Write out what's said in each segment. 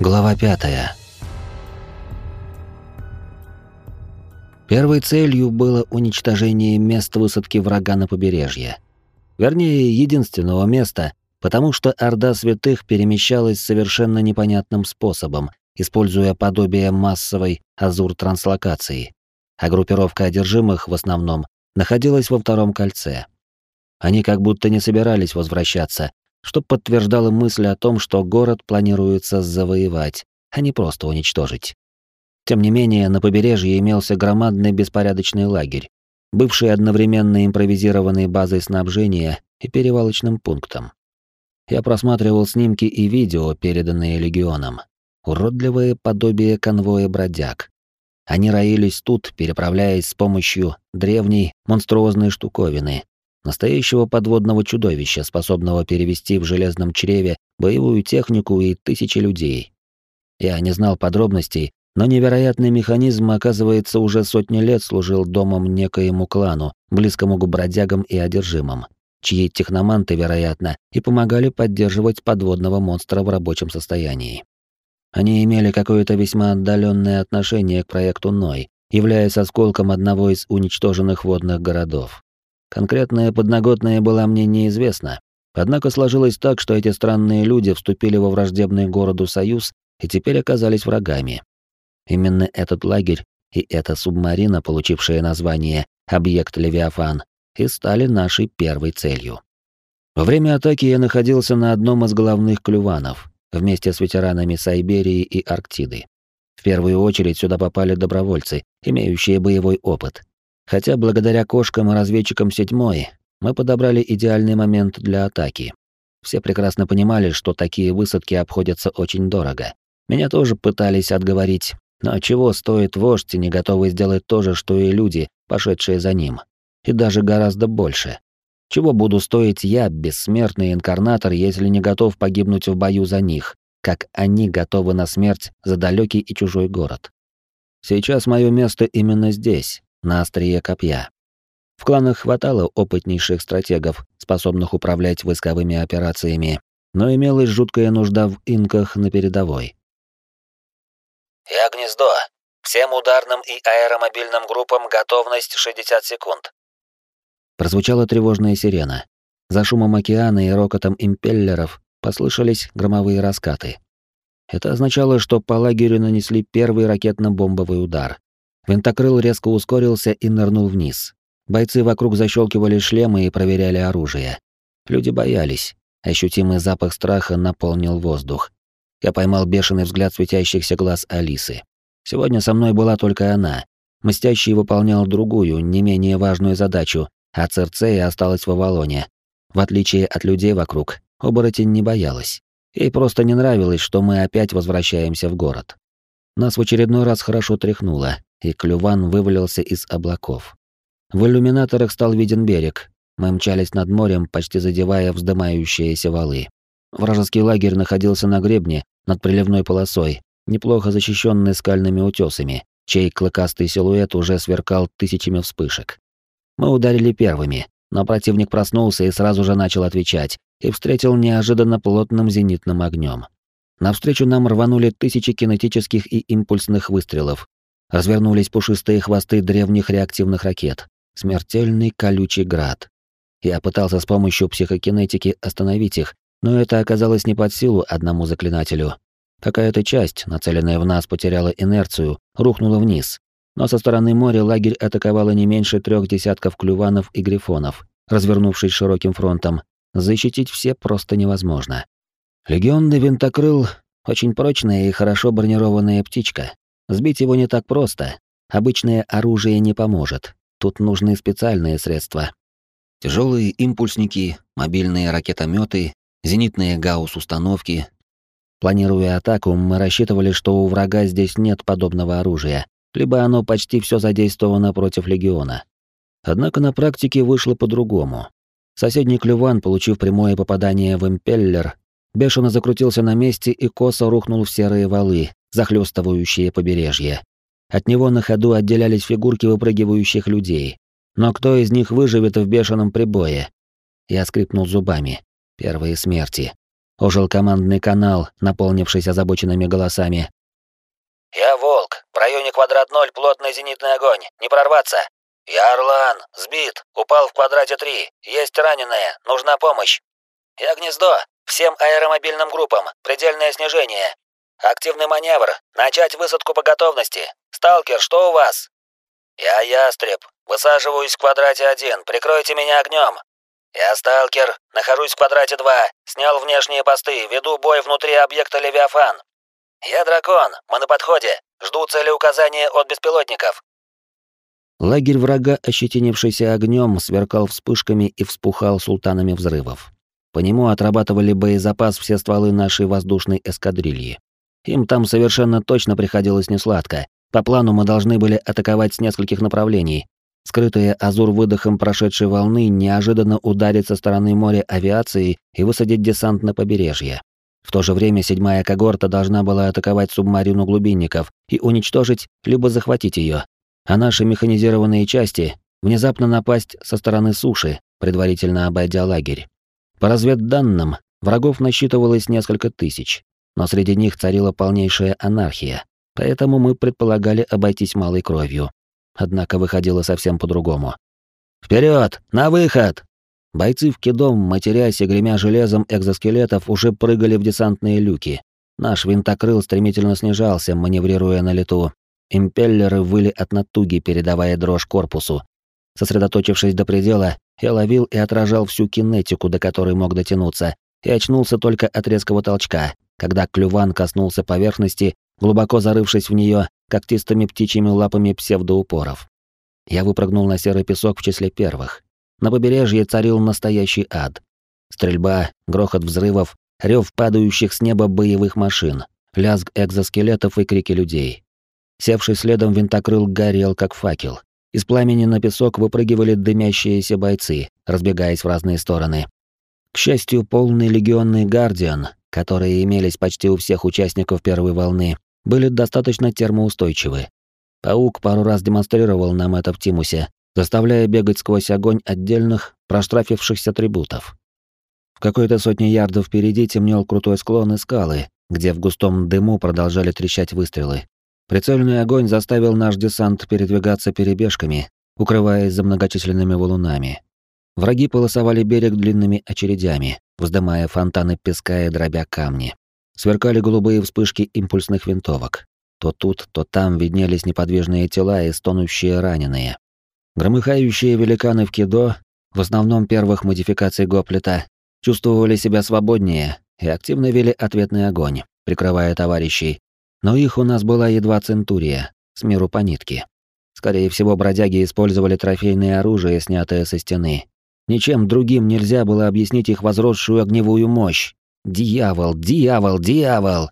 Глава пятая. Первой целью было уничтожение места высадки врага на побережье. Вернее, единственного места, потому что Орда Святых перемещалась совершенно непонятным способом, используя подобие массовой азур-транслокации, а группировка одержимых в основном находилась во втором кольце. Они как будто не собирались возвращаться, что подтверждало мысль о том, что город планируется завоевать, а не просто уничтожить. Тем не менее, на побережье имелся громадный беспорядочный лагерь, бывший одновременно импровизированной базой снабжения и перевалочным пунктом. Я просматривал снимки и видео, переданные легионом. Уродливое подобие конвоя бродяг. Они роились тут, переправляясь с помощью древней монструозной штуковины, настоящего подводного чудовища, способного перевести в железном чреве боевую технику и тысячи людей. Я не знал подробностей, но невероятный механизм, оказывается, уже сотни лет служил домом некоему клану, близкому к бродягам и одержимым, чьи техноманты, вероятно, и помогали поддерживать подводного монстра в рабочем состоянии. Они имели какое-то весьма отдаленное отношение к проекту Ной, являясь осколком одного из уничтоженных водных городов. Конкретная подноготная была мне неизвестна, однако сложилось так, что эти странные люди вступили во враждебный городу союз и теперь оказались врагами. Именно этот лагерь и эта субмарина, получившая название «Объект Левиафан», и стали нашей первой целью. Во время атаки я находился на одном из главных клюванов, вместе с ветеранами Сайберии и Арктиды. В первую очередь сюда попали добровольцы, имеющие боевой опыт, Хотя благодаря кошкам и разведчикам седьмой мы подобрали идеальный момент для атаки. Все прекрасно понимали, что такие высадки обходятся очень дорого. Меня тоже пытались отговорить, но чего стоит вождь, не готовый сделать то же, что и люди, пошедшие за ним. И даже гораздо больше. Чего буду стоить я, бессмертный инкарнатор, если не готов погибнуть в бою за них, как они готовы на смерть за далекий и чужой город. Сейчас мое место именно здесь, на острие копья. В кланах хватало опытнейших стратегов, способных управлять войсковыми операциями, но имелась жуткая нужда в инках на передовой. «Я гнездо. Всем ударным и аэромобильным группам готовность 60 секунд». Прозвучала тревожная сирена. За шумом океана и рокотом импеллеров послышались громовые раскаты. Это означало, что по лагерю нанесли первый ракетно-бомбовый удар. Винтокрыл резко ускорился и нырнул вниз. Бойцы вокруг защелкивали шлемы и проверяли оружие. Люди боялись. Ощутимый запах страха наполнил воздух. Я поймал бешеный взгляд светящихся глаз Алисы. Сегодня со мной была только она. Мстящий выполнял другую, не менее важную задачу, а Церцея осталась в Авалоне. В отличие от людей вокруг, оборотень не боялась. Ей просто не нравилось, что мы опять возвращаемся в город. Нас в очередной раз хорошо тряхнуло, и клюван вывалился из облаков. В иллюминаторах стал виден берег. Мы мчались над морем, почти задевая вздымающиеся валы. Вражеский лагерь находился на гребне, над приливной полосой, неплохо защищенный скальными утесами, чей клыкастый силуэт уже сверкал тысячами вспышек. Мы ударили первыми, но противник проснулся и сразу же начал отвечать, и встретил неожиданно плотным зенитным огнем. Навстречу нам рванули тысячи кинетических и импульсных выстрелов, развернулись пушистые хвосты древних реактивных ракет. Смертельный колючий град. Я пытался с помощью психокинетики остановить их, но это оказалось не под силу одному заклинателю. Какая-то часть, нацеленная в нас, потеряла инерцию, рухнула вниз. Но со стороны моря лагерь атаковало не меньше трех десятков клюванов и грифонов, развернувшись широким фронтом. Защитить все просто невозможно. Легионный винтокрыл — очень прочная и хорошо бронированная птичка, Сбить его не так просто. Обычное оружие не поможет. Тут нужны специальные средства. Тяжелые импульсники, мобильные ракетометы, зенитные гаусс-установки. Планируя атаку, мы рассчитывали, что у врага здесь нет подобного оружия, либо оно почти все задействовано против легиона. Однако на практике вышло по-другому. Соседний клюван, получив прямое попадание в импеллер, бешено закрутился на месте и косо рухнул в серые валы, захлестывающие побережье. От него на ходу отделялись фигурки выпрыгивающих людей. Но кто из них выживет в бешеном прибое? Я скрипнул зубами. Первые смерти. Ожил командный канал, наполнившись озабоченными голосами. «Я Волк. В районе квадрат ноль плотный зенитный огонь. Не прорваться. Я Орлан. Сбит. Упал в квадрате три. Есть раненые. Нужна помощь. Я Гнездо. Всем аэромобильным группам. Предельное снижение. Активный маневр. Начать высадку по готовности. Сталкер, что у вас? Я Ястреб. Высаживаюсь в квадрате один. Прикройте меня огнем. «Я сталкер, нахожусь в квадрате 2, снял внешние посты, веду бой внутри объекта Левиафан. Я дракон, мы на подходе, жду цели указания от беспилотников». Лагерь врага, ощетинившийся огнем, сверкал вспышками и вспухал султанами взрывов. По нему отрабатывали боезапас все стволы нашей воздушной эскадрильи. Им там совершенно точно приходилось несладко. По плану мы должны были атаковать с нескольких направлений, Скрытая Азур выдохом прошедшей волны неожиданно ударит со стороны моря авиации и высадить десант на побережье. В то же время седьмая когорта должна была атаковать субмарину глубинников и уничтожить, либо захватить ее. А наши механизированные части внезапно напасть со стороны суши, предварительно обойдя лагерь. По разведданным, врагов насчитывалось несколько тысяч, но среди них царила полнейшая анархия, поэтому мы предполагали обойтись малой кровью однако выходило совсем по-другому. Вперед, На выход!» Бойцы в кидом, матерясь и гремя железом экзоскелетов, уже прыгали в десантные люки. Наш винтокрыл стремительно снижался, маневрируя на лету. Импеллеры выли от натуги, передавая дрожь корпусу. Сосредоточившись до предела, я ловил и отражал всю кинетику, до которой мог дотянуться, и очнулся только от резкого толчка, когда клюван коснулся поверхности, глубоко зарывшись в нее когтистыми птичьими лапами псевдоупоров. Я выпрыгнул на серый песок в числе первых. На побережье царил настоящий ад. Стрельба, грохот взрывов, рев падающих с неба боевых машин, лязг экзоскелетов и крики людей. Севший следом винтокрыл горел, как факел. Из пламени на песок выпрыгивали дымящиеся бойцы, разбегаясь в разные стороны. К счастью, полный легионный гардиан, которые имелись почти у всех участников первой волны, были достаточно термоустойчивы. Паук пару раз демонстрировал нам это в Тимусе, заставляя бегать сквозь огонь отдельных, проштрафившихся трибутов. В какой-то сотне ярдов впереди темнел крутой склон и скалы, где в густом дыму продолжали трещать выстрелы. Прицельный огонь заставил наш десант передвигаться перебежками, укрываясь за многочисленными валунами. Враги полосовали берег длинными очередями, вздымая фонтаны песка и дробя камни сверкали голубые вспышки импульсных винтовок. То тут, то там виднелись неподвижные тела и стонущие раненые. Громыхающие великаны в кидо, в основном первых модификаций Гоплета, чувствовали себя свободнее и активно вели ответный огонь, прикрывая товарищей. Но их у нас была едва центурия, с миру по нитке. Скорее всего, бродяги использовали трофейное оружие, снятое со стены. Ничем другим нельзя было объяснить их возросшую огневую мощь, Дьявол, дьявол, дьявол!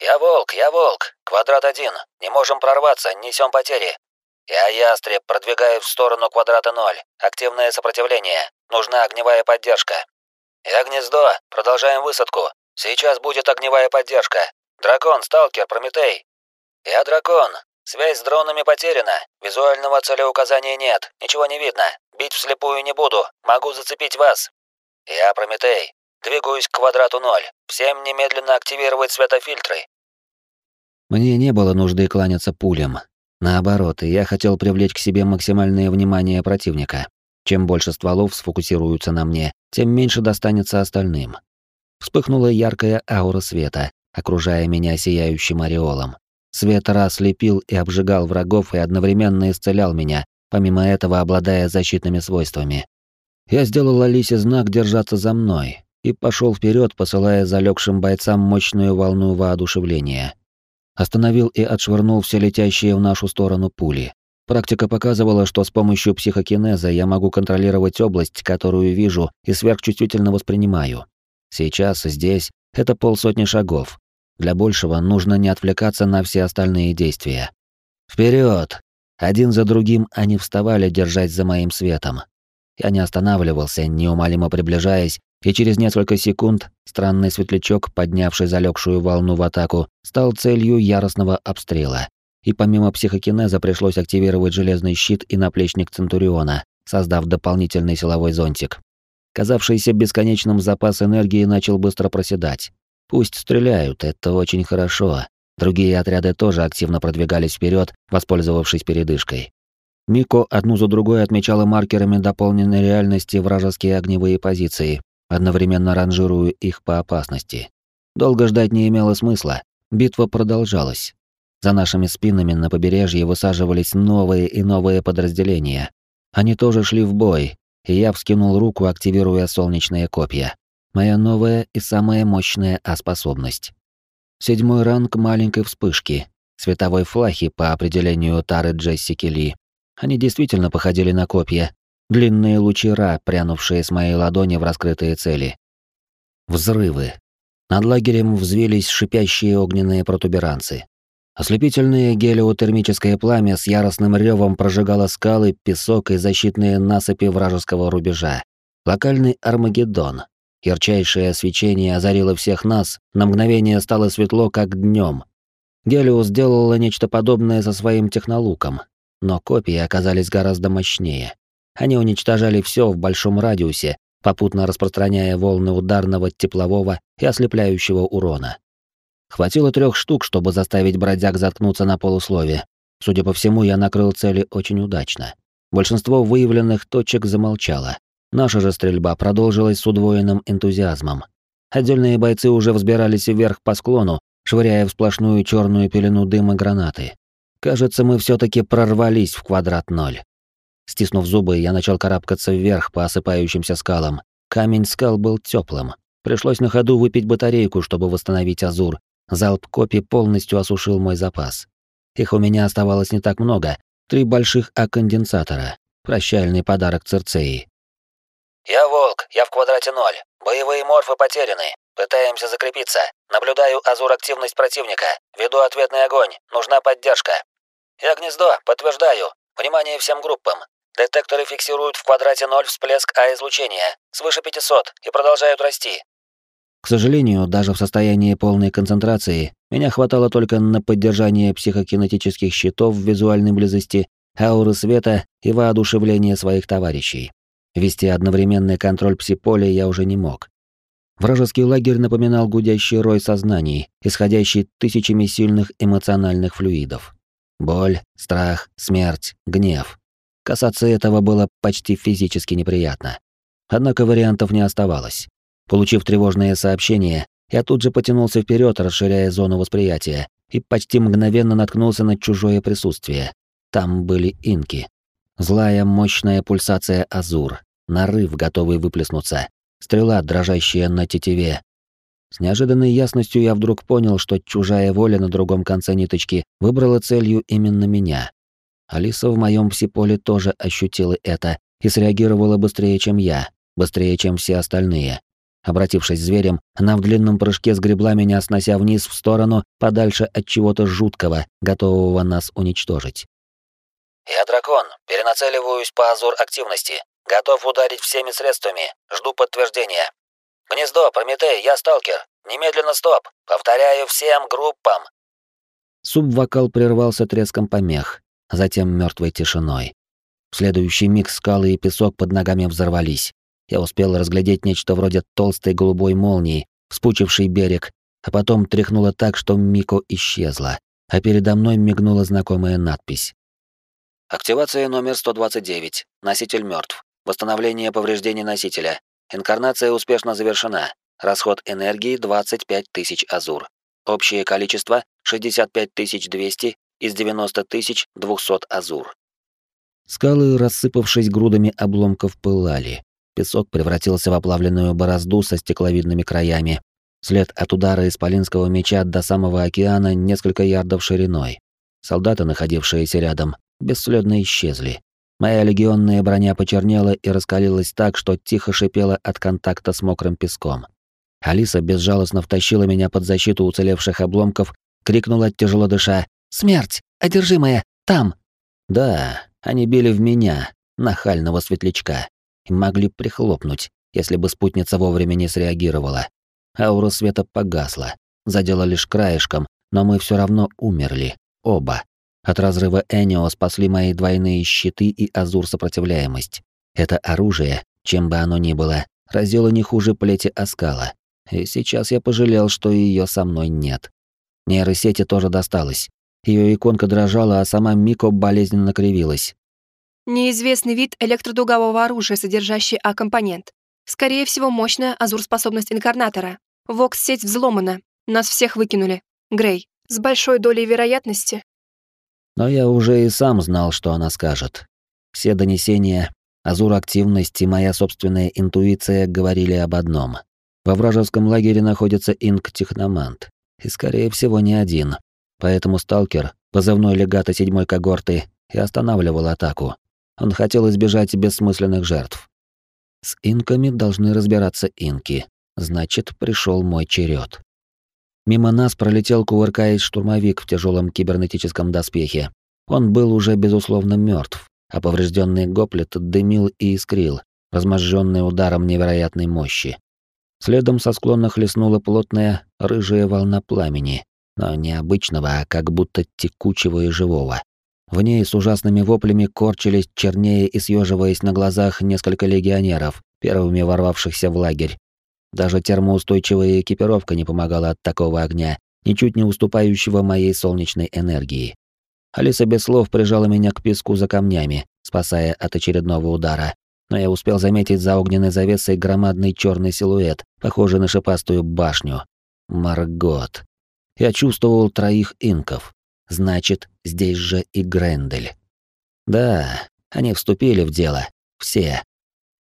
Я волк, я волк. Квадрат один. Не можем прорваться, несем потери. Я ястреб, продвигаю в сторону квадрата ноль. Активное сопротивление. Нужна огневая поддержка. Я гнездо. Продолжаем высадку. Сейчас будет огневая поддержка. Дракон, сталкер, Прометей. Я дракон. Связь с дронами потеряна. Визуального целеуказания нет. Ничего не видно. Бить вслепую не буду. Могу зацепить вас. Я Прометей. Двигаюсь к квадрату ноль. Всем немедленно активировать светофильтры. Мне не было нужды кланяться пулям. Наоборот, я хотел привлечь к себе максимальное внимание противника. Чем больше стволов сфокусируются на мне, тем меньше достанется остальным. Вспыхнула яркая аура света, окружая меня сияющим ореолом. Свет раз лепил и обжигал врагов и одновременно исцелял меня, помимо этого обладая защитными свойствами. Я сделал Алисе знак держаться за мной, и пошел вперед, посылая залегшим бойцам мощную волну воодушевления. Остановил и отшвырнул все летящие в нашу сторону пули. Практика показывала, что с помощью психокинеза я могу контролировать область, которую вижу и сверхчувствительно воспринимаю. Сейчас, здесь, это полсотни шагов. Для большего нужно не отвлекаться на все остальные действия. Вперед! Один за другим они вставали, держась за моим светом. Я не останавливался, неумолимо приближаясь, и через несколько секунд странный светлячок, поднявший залегшую волну в атаку, стал целью яростного обстрела. И помимо психокинеза пришлось активировать железный щит и наплечник Центуриона, создав дополнительный силовой зонтик. Казавшийся бесконечным запас энергии начал быстро проседать. Пусть стреляют, это очень хорошо. Другие отряды тоже активно продвигались вперед, воспользовавшись передышкой. Мико одну за другой отмечала маркерами дополненной реальности вражеские огневые позиции, одновременно ранжируя их по опасности. Долго ждать не имело смысла, битва продолжалась. За нашими спинами на побережье высаживались новые и новые подразделения. Они тоже шли в бой, и я вскинул руку, активируя солнечные копья. Моя новая и самая мощная А-способность. Седьмой ранг маленькой вспышки, световой флахи по определению Тары Джессики Ли. Они действительно походили на копья, длинные лучи Ра, прянувшие с моей ладони в раскрытые цели. Взрывы. Над лагерем взвились шипящие огненные протуберанцы. Ослепительное гелиотермическое пламя с яростным ревом прожигало скалы, песок и защитные насыпи вражеского рубежа. Локальный Армагеддон. Ярчайшее свечение озарило всех нас, на мгновение стало светло, как днем. Гелио сделала нечто подобное со своим технолуком, но копии оказались гораздо мощнее. Они уничтожали все в большом радиусе, попутно распространяя волны ударного, теплового и ослепляющего урона. Хватило трех штук, чтобы заставить бродяг заткнуться на полуслове. Судя по всему, я накрыл цели очень удачно. Большинство выявленных точек замолчало. Наша же стрельба продолжилась с удвоенным энтузиазмом. Отдельные бойцы уже взбирались вверх по склону, швыряя в сплошную черную пелену дыма гранаты. Кажется, мы все таки прорвались в квадрат ноль. Стиснув зубы, я начал карабкаться вверх по осыпающимся скалам. Камень скал был теплым. Пришлось на ходу выпить батарейку, чтобы восстановить азур, Залп копий полностью осушил мой запас. Их у меня оставалось не так много. Три больших А-конденсатора. Прощальный подарок Церцеи. «Я Волк, я в квадрате ноль. Боевые морфы потеряны. Пытаемся закрепиться. Наблюдаю азур-активность противника. Веду ответный огонь. Нужна поддержка. Я гнездо, подтверждаю. Внимание всем группам. Детекторы фиксируют в квадрате ноль всплеск А-излучения. Свыше 500 и продолжают расти. К сожалению, даже в состоянии полной концентрации меня хватало только на поддержание психокинетических щитов в визуальной близости, ауры света и воодушевление своих товарищей. Вести одновременный контроль псиполя я уже не мог. Вражеский лагерь напоминал гудящий рой сознаний, исходящий тысячами сильных эмоциональных флюидов. Боль, страх, смерть, гнев. Касаться этого было почти физически неприятно. Однако вариантов не оставалось. Получив тревожное сообщение, я тут же потянулся вперед, расширяя зону восприятия, и почти мгновенно наткнулся на чужое присутствие. Там были инки. Злая, мощная пульсация азур, нарыв, готовый выплеснуться, стрела, дрожащая на тетиве. С неожиданной ясностью я вдруг понял, что чужая воля на другом конце ниточки выбрала целью именно меня. Алиса в моем псиполе тоже ощутила это и среагировала быстрее, чем я, быстрее, чем все остальные. Обратившись зверем, она в длинном прыжке сгребла меня, снося вниз в сторону, подальше от чего-то жуткого, готового нас уничтожить. «Я дракон. Перенацеливаюсь по азур активности. Готов ударить всеми средствами. Жду подтверждения. Гнездо, Прометей, я сталкер. Немедленно стоп. Повторяю всем группам». Субвокал прервался треском помех, затем мертвой тишиной. В следующий миг скалы и песок под ногами взорвались. Я успел разглядеть нечто вроде толстой голубой молнии, вспучивший берег, а потом тряхнуло так, что Мико исчезла, а передо мной мигнула знакомая надпись. Активация номер 129. Носитель мертв. Восстановление повреждений носителя. Инкарнация успешно завершена. Расход энергии 25 тысяч азур. Общее количество 65 200 из 90 200 азур. Скалы, рассыпавшись грудами обломков, пылали. Песок превратился в оплавленную борозду со стекловидными краями. След от удара исполинского меча до самого океана несколько ярдов шириной. Солдаты, находившиеся рядом, бесследно исчезли. Моя легионная броня почернела и раскалилась так, что тихо шипела от контакта с мокрым песком. Алиса безжалостно втащила меня под защиту уцелевших обломков, крикнула, тяжело дыша, «Смерть! Одержимая! Там!» Да, они били в меня, нахального светлячка и могли прихлопнуть, если бы спутница вовремя не среагировала. Аура света погасла, задела лишь краешком, но мы все равно умерли, оба. От разрыва Энио спасли мои двойные щиты и азур сопротивляемость. Это оружие, чем бы оно ни было, разила не хуже плети оскала. И сейчас я пожалел, что ее со мной нет. Нейросети тоже досталось. Ее иконка дрожала, а сама Мико болезненно кривилась. Неизвестный вид электродугового оружия, содержащий А-компонент. Скорее всего, мощная азур-способность инкарнатора. Вокс-сеть взломана. Нас всех выкинули. Грей, с большой долей вероятности. Но я уже и сам знал, что она скажет. Все донесения, азур-активность и моя собственная интуиция говорили об одном. Во вражеском лагере находится инк-техномант. И, скорее всего, не один. Поэтому сталкер, позывной легата седьмой когорты, и останавливал атаку. Он хотел избежать бессмысленных жертв. С инками должны разбираться инки. Значит, пришел мой черед. Мимо нас пролетел, кувыркаясь, штурмовик в тяжелом кибернетическом доспехе. Он был уже, безусловно, мертв, а поврежденный гоплет дымил и искрил, разможженный ударом невероятной мощи. Следом со склона хлестнула плотная рыжая волна пламени, но не обычного, а как будто текучего и живого. В ней с ужасными воплями корчились, чернее и съеживаясь на глазах несколько легионеров, первыми ворвавшихся в лагерь. Даже термоустойчивая экипировка не помогала от такого огня, ничуть не уступающего моей солнечной энергии. Алиса без слов прижала меня к песку за камнями, спасая от очередного удара. Но я успел заметить за огненной завесой громадный черный силуэт, похожий на шипастую башню. Маргот. Я чувствовал троих инков. Значит, здесь же и Грендель. Да, они вступили в дело. Все.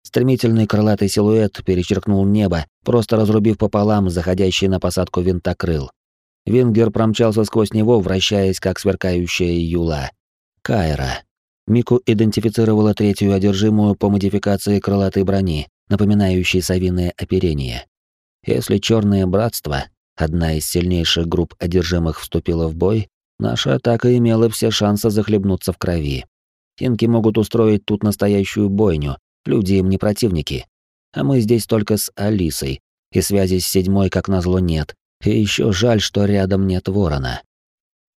Стремительный крылатый силуэт перечеркнул небо, просто разрубив пополам заходящий на посадку винтокрыл. Вингер промчался сквозь него, вращаясь, как сверкающая юла. Кайра. Мику идентифицировала третью одержимую по модификации крылатой брони, напоминающей совиное оперение. Если Черное Братство, одна из сильнейших групп одержимых, вступила в бой, наша атака имела все шансы захлебнуться в крови. Инки могут устроить тут настоящую бойню, люди им не противники. А мы здесь только с Алисой, и связи с седьмой, как назло, нет. И еще жаль, что рядом нет ворона.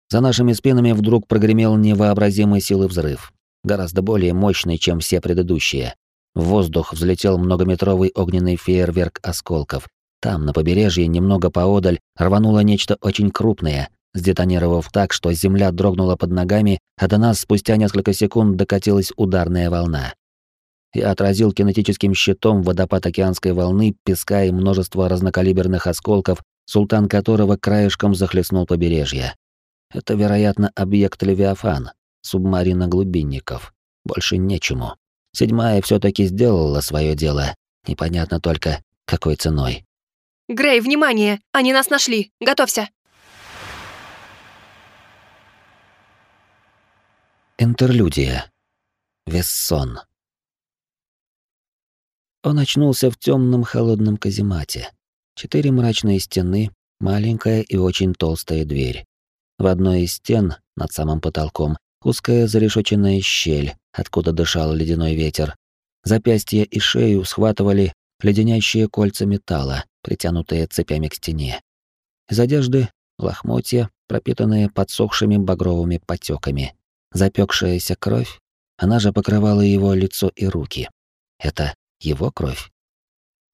За нашими спинами вдруг прогремел невообразимой силы взрыв, гораздо более мощный, чем все предыдущие. В воздух взлетел многометровый огненный фейерверк осколков. Там, на побережье, немного поодаль, рвануло нечто очень крупное, сдетонировав так, что земля дрогнула под ногами, а до нас спустя несколько секунд докатилась ударная волна. Я отразил кинетическим щитом водопад океанской волны, песка и множество разнокалиберных осколков, султан которого краешком захлестнул побережье. Это, вероятно, объект Левиафан, субмарина глубинников. Больше нечему. Седьмая все таки сделала свое дело. Непонятно только, какой ценой. Грей, внимание! Они нас нашли! Готовься! Интерлюдия. Вессон. Он очнулся в темном холодном каземате. Четыре мрачные стены, маленькая и очень толстая дверь. В одной из стен, над самым потолком, узкая зарешоченная щель, откуда дышал ледяной ветер. Запястья и шею схватывали леденящие кольца металла, притянутые цепями к стене. Из одежды — лохмотья, пропитанные подсохшими багровыми потеками. Запекшаяся кровь, она же покрывала его лицо и руки. Это его кровь?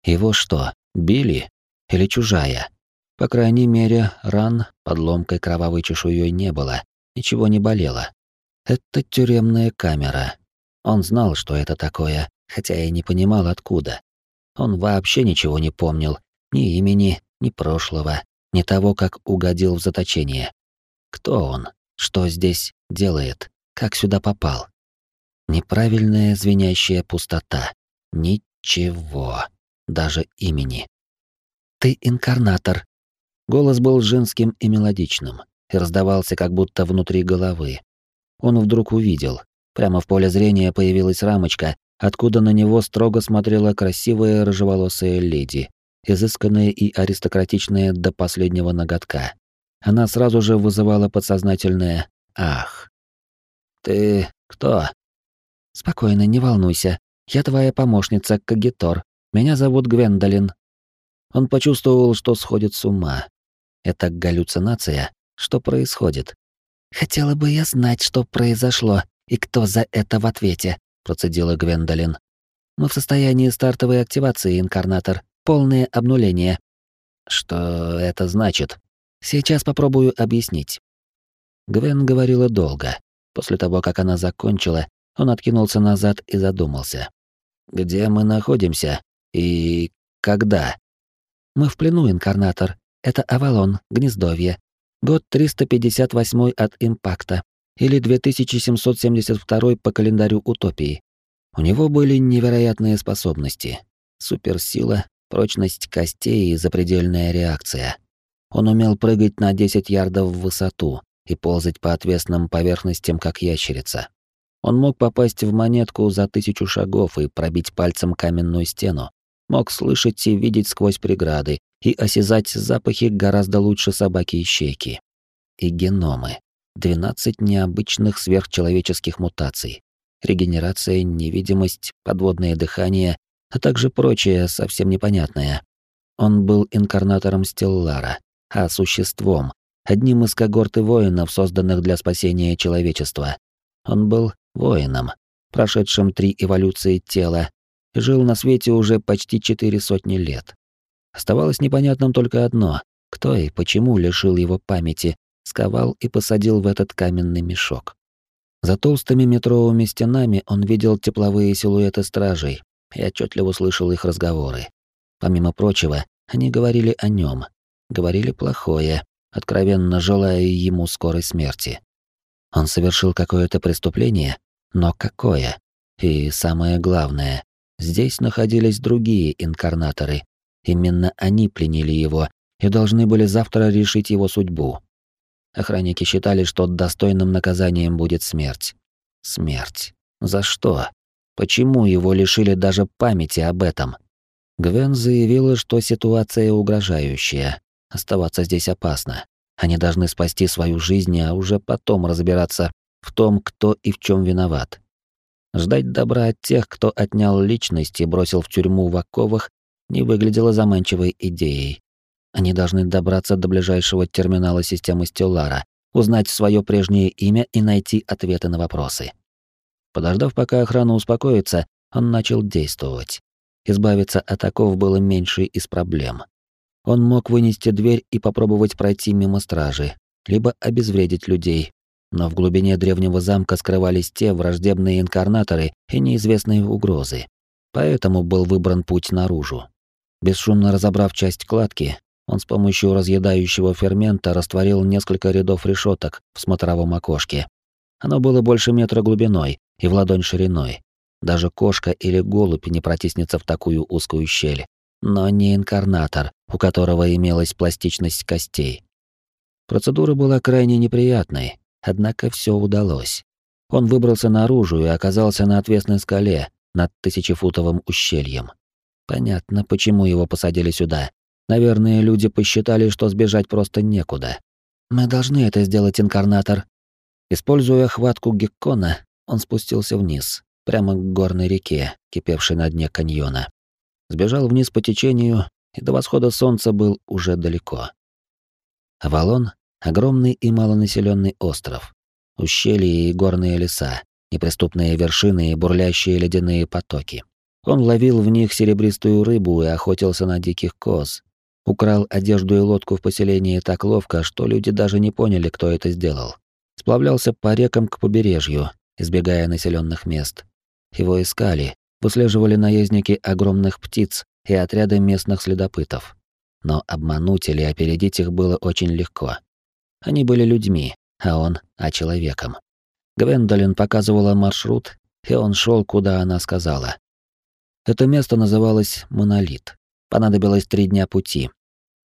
Его что, били? Или чужая? По крайней мере, ран под ломкой кровавой чешуей не было, ничего не болело. Это тюремная камера. Он знал, что это такое, хотя и не понимал откуда. Он вообще ничего не помнил, ни имени, ни прошлого, ни того, как угодил в заточение. Кто он? Что здесь делает? Как сюда попал? Неправильная звенящая пустота. Ничего. Даже имени. «Ты инкарнатор». Голос был женским и мелодичным, и раздавался как будто внутри головы. Он вдруг увидел. Прямо в поле зрения появилась рамочка, откуда на него строго смотрела красивая рыжеволосая леди, изысканная и аристократичная до последнего ноготка. Она сразу же вызывала подсознательное «Ах». «Ты кто?» «Спокойно, не волнуйся. Я твоя помощница, Кагитор. Меня зовут Гвендолин». Он почувствовал, что сходит с ума. Это галлюцинация? Что происходит? «Хотела бы я знать, что произошло, и кто за это в ответе», — процедила Гвендолин. Мы в состоянии стартовой активации, инкарнатор. Полное обнуление. Что это значит? Сейчас попробую объяснить. Гвен говорила долго. После того, как она закончила, он откинулся назад и задумался. Где мы находимся? И когда? Мы в плену, инкарнатор. Это Авалон, гнездовье. Год 358 от импакта. Или 2772 по календарю утопии. У него были невероятные способности. Суперсила, прочность костей и запредельная реакция. Он умел прыгать на 10 ярдов в высоту и ползать по отвесным поверхностям, как ящерица. Он мог попасть в монетку за тысячу шагов и пробить пальцем каменную стену. Мог слышать и видеть сквозь преграды и осязать запахи гораздо лучше собаки и щеки. И геномы. 12 необычных сверхчеловеческих мутаций. Регенерация, невидимость, подводное дыхание, а также прочее совсем непонятное. Он был инкарнатором Стеллара, а существом, одним из когорты воинов, созданных для спасения человечества. Он был воином, прошедшим три эволюции тела, жил на свете уже почти четыре сотни лет. Оставалось непонятным только одно — кто и почему лишил его памяти, сковал и посадил в этот каменный мешок. За толстыми метровыми стенами он видел тепловые силуэты стражей и отчетливо слышал их разговоры. Помимо прочего, они говорили о нем, говорили плохое, откровенно желая ему скорой смерти. Он совершил какое-то преступление, но какое? И самое главное, здесь находились другие инкарнаторы. Именно они пленили его и должны были завтра решить его судьбу. Охранники считали, что достойным наказанием будет смерть. Смерть. За что? Почему его лишили даже памяти об этом? Гвен заявила, что ситуация угрожающая. Оставаться здесь опасно. Они должны спасти свою жизнь, а уже потом разбираться в том, кто и в чем виноват. Ждать добра от тех, кто отнял личность и бросил в тюрьму в оковах, не выглядело заманчивой идеей. Они должны добраться до ближайшего терминала системы Стеллара, узнать свое прежнее имя и найти ответы на вопросы. Подождав, пока охрана успокоится, он начал действовать. Избавиться от оков было меньше из проблем. Он мог вынести дверь и попробовать пройти мимо стражи, либо обезвредить людей. Но в глубине древнего замка скрывались те враждебные инкарнаторы и неизвестные угрозы. Поэтому был выбран путь наружу. Бесшумно разобрав часть кладки, он с помощью разъедающего фермента растворил несколько рядов решеток в смотровом окошке. Оно было больше метра глубиной и в ладонь шириной. Даже кошка или голубь не протиснется в такую узкую щель. Но не инкарнатор, у которого имелась пластичность костей. Процедура была крайне неприятной, однако все удалось. Он выбрался наружу и оказался на отвесной скале над тысячефутовым ущельем. Понятно, почему его посадили сюда. Наверное, люди посчитали, что сбежать просто некуда. Мы должны это сделать, инкарнатор. Используя хватку Геккона, он спустился вниз, прямо к горной реке, кипевшей на дне каньона. Сбежал вниз по течению, и до восхода солнца был уже далеко. Авалон — огромный и малонаселенный остров. Ущелья и горные леса, неприступные вершины и бурлящие ледяные потоки. Он ловил в них серебристую рыбу и охотился на диких коз, Украл одежду и лодку в поселении так ловко, что люди даже не поняли, кто это сделал. Сплавлялся по рекам к побережью, избегая населенных мест. Его искали, выслеживали наездники огромных птиц и отряды местных следопытов. Но обмануть или опередить их было очень легко. Они были людьми, а он — а человеком. Гвендолин показывала маршрут, и он шел, куда она сказала. Это место называлось Монолит. Понадобилось три дня пути.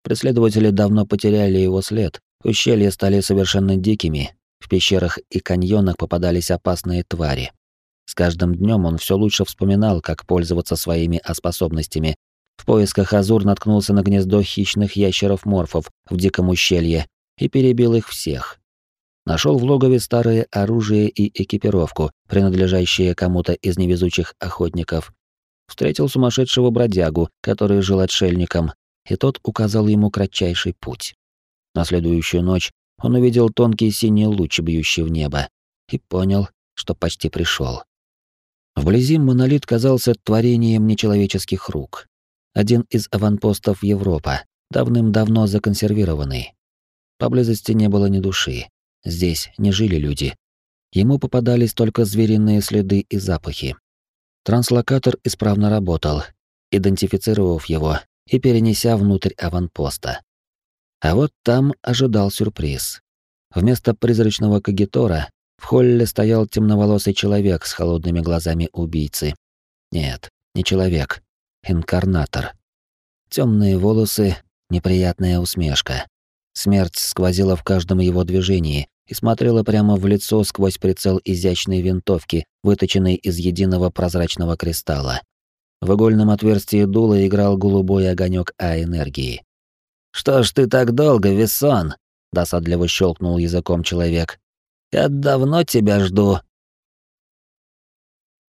Преследователи давно потеряли его след, ущелья стали совершенно дикими, в пещерах и каньонах попадались опасные твари. С каждым днем он все лучше вспоминал, как пользоваться своими способностями. В поисках Азур наткнулся на гнездо хищных ящеров-морфов в диком ущелье и перебил их всех. Нашел в логове старое оружие и экипировку, принадлежащие кому-то из невезучих охотников, встретил сумасшедшего бродягу, который жил отшельником, и тот указал ему кратчайший путь. На следующую ночь он увидел тонкий синий луч, бьющий в небо, и понял, что почти пришел. Вблизи монолит казался творением нечеловеческих рук. Один из аванпостов Европа, давным-давно законсервированный. Поблизости не было ни души. Здесь не жили люди. Ему попадались только звериные следы и запахи. Транслокатор исправно работал, идентифицировав его и перенеся внутрь аванпоста. А вот там ожидал сюрприз. Вместо призрачного кагитора в холле стоял темноволосый человек с холодными глазами убийцы. Нет, не человек, инкарнатор. Темные волосы, неприятная усмешка. Смерть сквозила в каждом его движении и смотрела прямо в лицо сквозь прицел изящной винтовки, выточенной из единого прозрачного кристалла. В игольном отверстии дула играл голубой огонек А-энергии. «Что ж ты так долго, Вессон?» — досадливо щелкнул языком человек. «Я давно тебя жду».